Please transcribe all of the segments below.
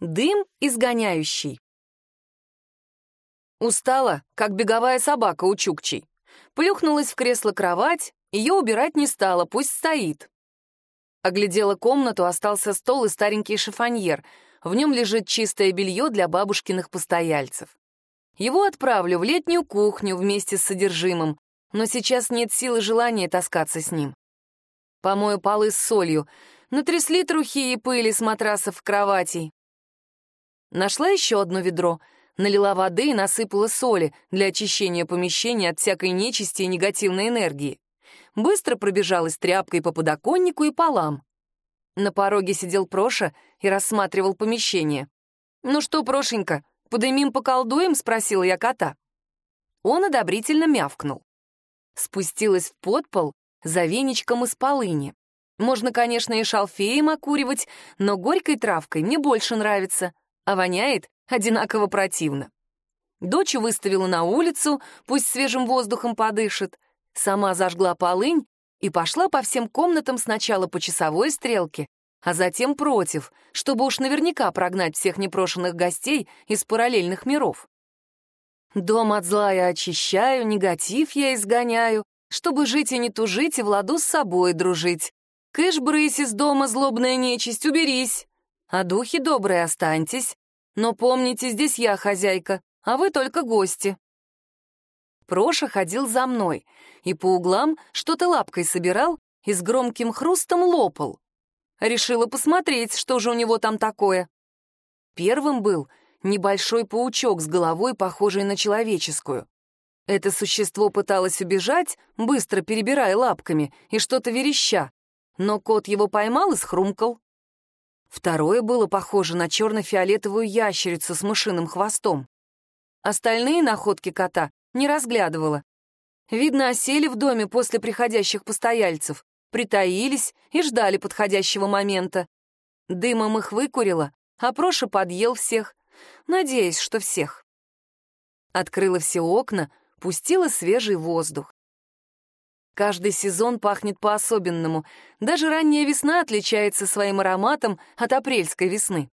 Дым изгоняющий. Устала, как беговая собака у Чукчей. Плюхнулась в кресло-кровать, ее убирать не стала, пусть стоит. Оглядела комнату, остался стол и старенький шифоньер. В нем лежит чистое белье для бабушкиных постояльцев. Его отправлю в летнюю кухню вместе с содержимым, но сейчас нет силы желания таскаться с ним. Помою полы с солью, натрясли трухи и пыли с матрасов в кроватей. Нашла еще одно ведро, налила воды и насыпала соли для очищения помещения от всякой нечисти и негативной энергии. Быстро пробежалась тряпкой по подоконнику и полам. На пороге сидел Проша и рассматривал помещение. «Ну что, Прошенька, подымим-поколдуем?» — спросила я кота. Он одобрительно мявкнул. Спустилась в подпол за веничком из полыни. Можно, конечно, и шалфеем окуривать, но горькой травкой мне больше нравится а воняет одинаково противно. Дочь выставила на улицу, пусть свежим воздухом подышит. Сама зажгла полынь и пошла по всем комнатам сначала по часовой стрелке, а затем против, чтобы уж наверняка прогнать всех непрошенных гостей из параллельных миров. Дом от зла я очищаю, негатив я изгоняю, чтобы жить и не тужить, и в ладу с собой дружить. Кыш, брысь из дома, злобная нечисть, уберись. А духи добрые останьтесь. Но помните, здесь я хозяйка, а вы только гости. Проша ходил за мной и по углам что-то лапкой собирал и с громким хрустом лопал. Решила посмотреть, что же у него там такое. Первым был небольшой паучок с головой, похожей на человеческую. Это существо пыталось убежать, быстро перебирая лапками и что-то вереща, но кот его поймал и схрумкал. Второе было похоже на черно-фиолетовую ящерицу с мышиным хвостом. Остальные находки кота не разглядывала. Видно, осели в доме после приходящих постояльцев, притаились и ждали подходящего момента. Дымом их выкурила, а Проша подъел всех, надеясь, что всех. Открыла все окна, пустила свежий воздух. Каждый сезон пахнет по-особенному. Даже ранняя весна отличается своим ароматом от апрельской весны.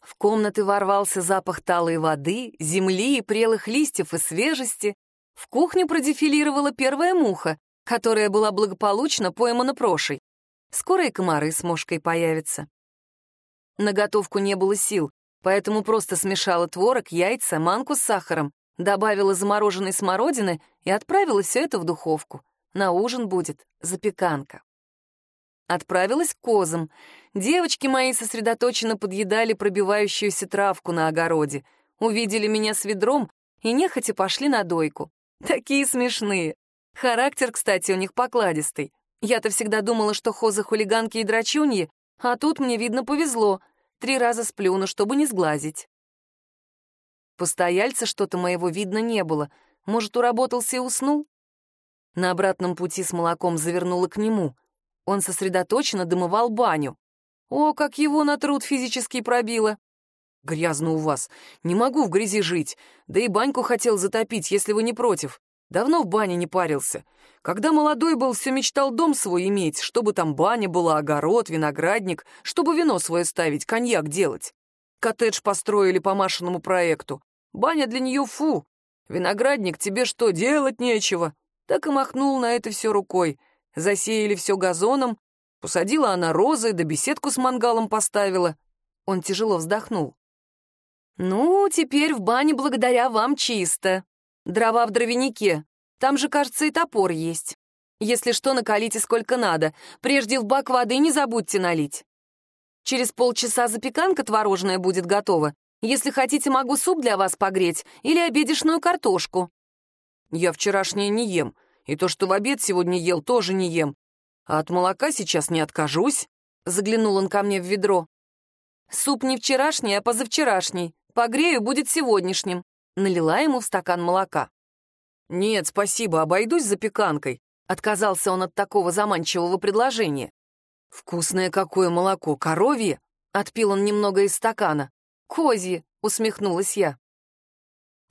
В комнаты ворвался запах талой воды, земли и прелых листьев и свежести. В кухню продефилировала первая муха, которая была благополучно поймана прошей. Скоро и комары с мошкой появятся. На готовку не было сил, поэтому просто смешала творог, яйца, манку с сахаром, добавила замороженной смородины и отправила все это в духовку. На ужин будет запеканка. Отправилась к козам. Девочки мои сосредоточенно подъедали пробивающуюся травку на огороде, увидели меня с ведром и нехотя пошли на дойку. Такие смешные. Характер, кстати, у них покладистый. Я-то всегда думала, что хозы хулиганки и драчуньи, а тут мне, видно, повезло. Три раза сплюну, чтобы не сглазить. Постояльца что-то моего видно не было. Может, уработался и уснул? На обратном пути с молоком завернула к нему. Он сосредоточенно домывал баню. О, как его на труд физически пробило! Грязно у вас. Не могу в грязи жить. Да и баньку хотел затопить, если вы не против. Давно в бане не парился. Когда молодой был, все мечтал дом свой иметь, чтобы там баня была, огород, виноградник, чтобы вино свое ставить, коньяк делать. Коттедж построили по Машиному проекту. Баня для нее фу. Виноградник тебе что, делать нечего так и махнул на это все рукой. Засеяли все газоном, посадила она розы, да беседку с мангалом поставила. Он тяжело вздохнул. «Ну, теперь в бане благодаря вам чисто. Дрова в дровянике. Там же, кажется, и топор есть. Если что, накалите сколько надо. Прежде в бак воды не забудьте налить. Через полчаса запеканка творожная будет готова. Если хотите, могу суп для вас погреть или обедешную картошку. Я вчерашнее не ем, и то, что в обед сегодня ел, тоже не ем. А от молока сейчас не откажусь. Заглянул он ко мне в ведро. Суп не вчерашний, а позавчерашний. Погрею, будет сегодняшним. Налила ему в стакан молока. «Нет, спасибо, обойдусь запеканкой», — отказался он от такого заманчивого предложения. «Вкусное какое молоко, коровье!» — отпил он немного из стакана. «Козье!» — усмехнулась я.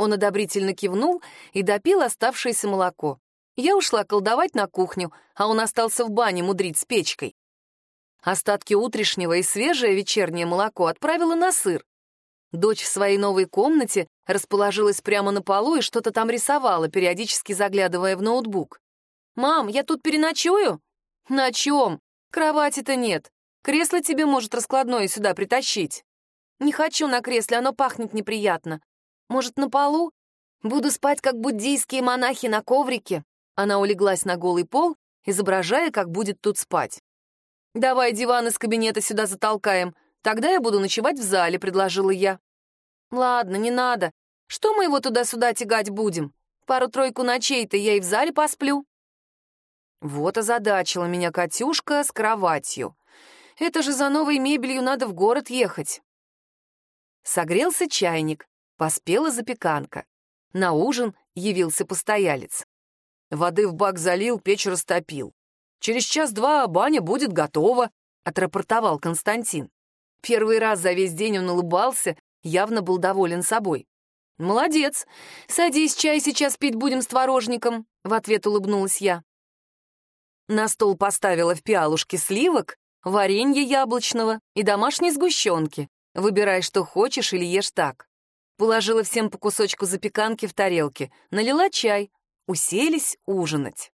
Он одобрительно кивнул и допил оставшееся молоко. Я ушла колдовать на кухню, а он остался в бане мудрить с печкой. Остатки утрешнего и свежее вечернее молоко отправила на сыр. Дочь в своей новой комнате расположилась прямо на полу и что-то там рисовала, периодически заглядывая в ноутбук. «Мам, я тут переночую?» «На чем? Кровати-то нет. Кресло тебе может раскладное сюда притащить». «Не хочу на кресле, оно пахнет неприятно. Может, на полу? Буду спать, как буддийские монахи на коврике». Она улеглась на голый пол, изображая, как будет тут спать. «Давай диван из кабинета сюда затолкаем. Тогда я буду ночевать в зале», — предложила я. «Ладно, не надо. Что мы его туда-сюда тягать будем? Пару-тройку ночей-то я и в зале посплю». Вот озадачила меня Катюшка с кроватью. Это же за новой мебелью надо в город ехать. Согрелся чайник, поспела запеканка. На ужин явился постоялец. Воды в бак залил, печь растопил. Через час-два баня будет готова», — отрапортовал Константин. Первый раз за весь день он улыбался, явно был доволен собой. «Молодец. Садись, чай сейчас пить будем с творожником», — в ответ улыбнулась я. На стол поставила в пиалушке сливок, варенье яблочного и домашней сгущенки. Выбирай, что хочешь, или ешь так. Положила всем по кусочку запеканки в тарелке, налила чай, уселись ужинать.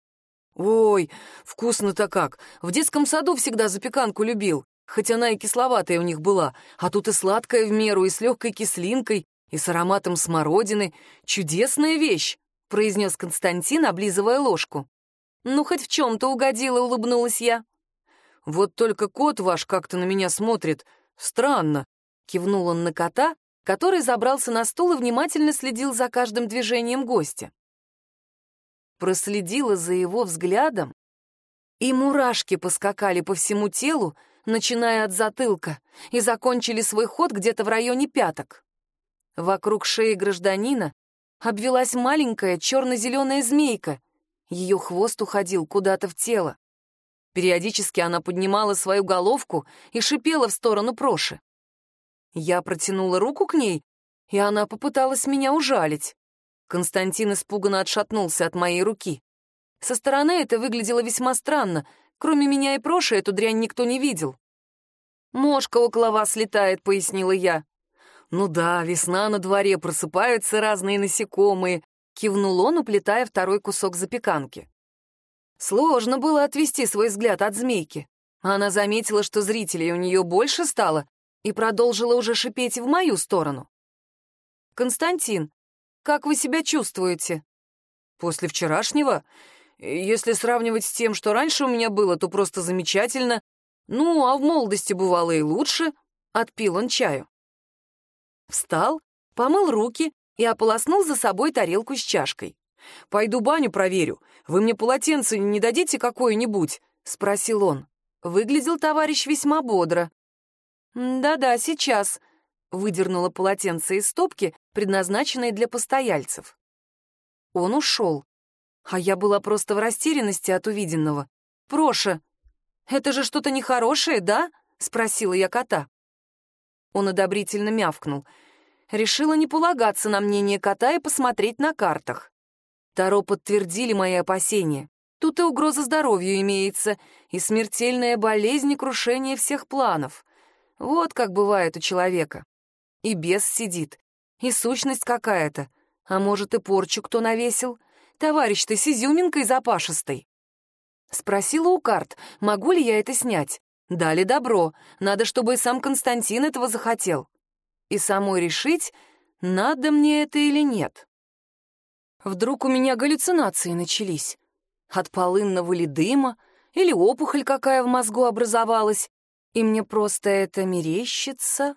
«Ой, вкусно-то как! В детском саду всегда запеканку любил, хоть она и кисловатая у них была, а тут и сладкая в меру, и с легкой кислинкой, и с ароматом смородины. Чудесная вещь!» — произнес Константин, облизывая ложку. «Ну, хоть в чем-то угодила», — улыбнулась я. «Вот только кот ваш как-то на меня смотрит. Странно», — кивнул он на кота, который забрался на стул и внимательно следил за каждым движением гостя проследила за его взглядом, и мурашки поскакали по всему телу, начиная от затылка, и закончили свой ход где-то в районе пяток. Вокруг шеи гражданина обвелась маленькая черно-зеленая змейка. Ее хвост уходил куда-то в тело. Периодически она поднимала свою головку и шипела в сторону Проши. Я протянула руку к ней, и она попыталась меня ужалить. Константин испуганно отшатнулся от моей руки. Со стороны это выглядело весьма странно. Кроме меня и Проши эту дрянь никто не видел. «Мошка около вас летает», — пояснила я. «Ну да, весна на дворе, просыпаются разные насекомые», — кивнул он, уплетая второй кусок запеканки. Сложно было отвести свой взгляд от змейки. Она заметила, что зрителей у нее больше стало, и продолжила уже шипеть в мою сторону. «Константин, как вы себя чувствуете?» «После вчерашнего? Если сравнивать с тем, что раньше у меня было, то просто замечательно. Ну, а в молодости бывало и лучше». Отпил он чаю. Встал, помыл руки и ополоснул за собой тарелку с чашкой. «Пойду баню проверю. Вы мне полотенце не дадите какое-нибудь?» — спросил он. Выглядел товарищ весьма бодро. «Да-да, сейчас», выдернула полотенце из стопки, предназначенной для постояльцев. Он ушел, а я была просто в растерянности от увиденного. «Проша, это же что-то нехорошее, да?» — спросила я кота. Он одобрительно мявкнул. Решила не полагаться на мнение кота и посмотреть на картах. Таро подтвердили мои опасения. Тут и угроза здоровью имеется, и смертельная болезнь и крушение всех планов. Вот как бывает у человека и бес сидит, и сущность какая-то, а может, и порчу кто навесил. Товарищ ты с изюминкой запашистой. Спросила у карт, могу ли я это снять. Дали добро, надо, чтобы и сам Константин этого захотел. И самой решить, надо мне это или нет. Вдруг у меня галлюцинации начались. От полынного ли дыма, или опухоль какая в мозгу образовалась, и мне просто это мерещится?